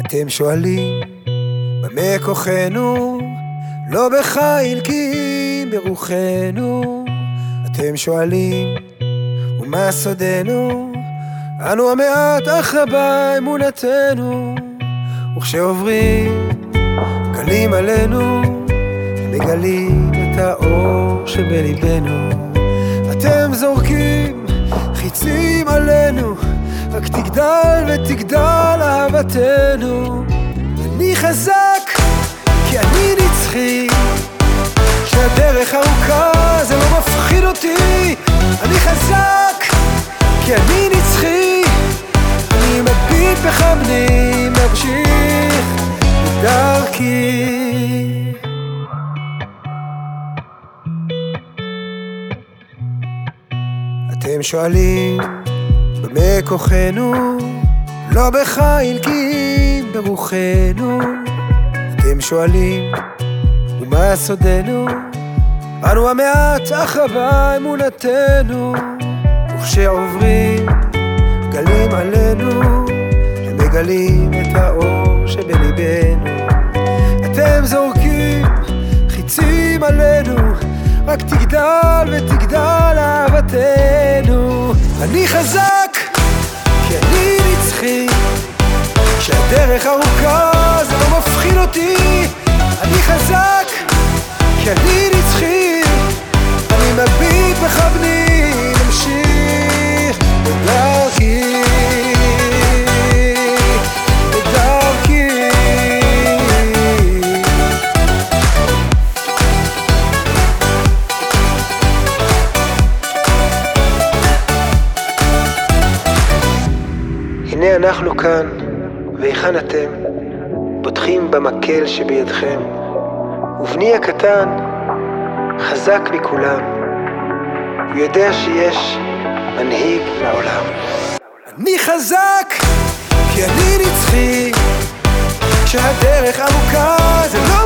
אתם שואלים, במה כוחנו? לא בחיל כי ברוחנו. אתם שואלים, ומה סודנו? אנו המעט אך רבה אמונתנו. וכשעוברים גלים עלינו, מגלים את האור שבליבנו. אתם זורקים חיצים עלינו, רק תגדל ותגדל אהבתנו. אני חזק, כי אני נצחי. שהדרך ארוכה זה לא מפחיד אותי. אני חזק, כי אני נצחי. אני מביט בך בני, ממשיך בדרכי. אתם שואלים, במה? לא בחיל כי ברוחנו. אתם שואלים, ומה סודנו? אנו המעט אך רבה אמונתנו. וכשעוברים גלים עלינו, הם מגלים את האור שבליבנו. אתם זורקים חיצים עלינו, רק תגדל ותגדל אהבתנו. אני חזק, כשהדרך ארוכה זה לא מפחיד אותי. אני חזק, כי אני נצחי. אני מביט בני, נמשיך בדרכי. בדרכי. הנה אנחנו כאן, והיכן אתם? פותחים במקל שבידכם, ובני הקטן חזק מכולם. הוא יודע שיש מנהיג לעולם. אני חזק, כי אני נצחי. כשהדרך ארוכה זה לא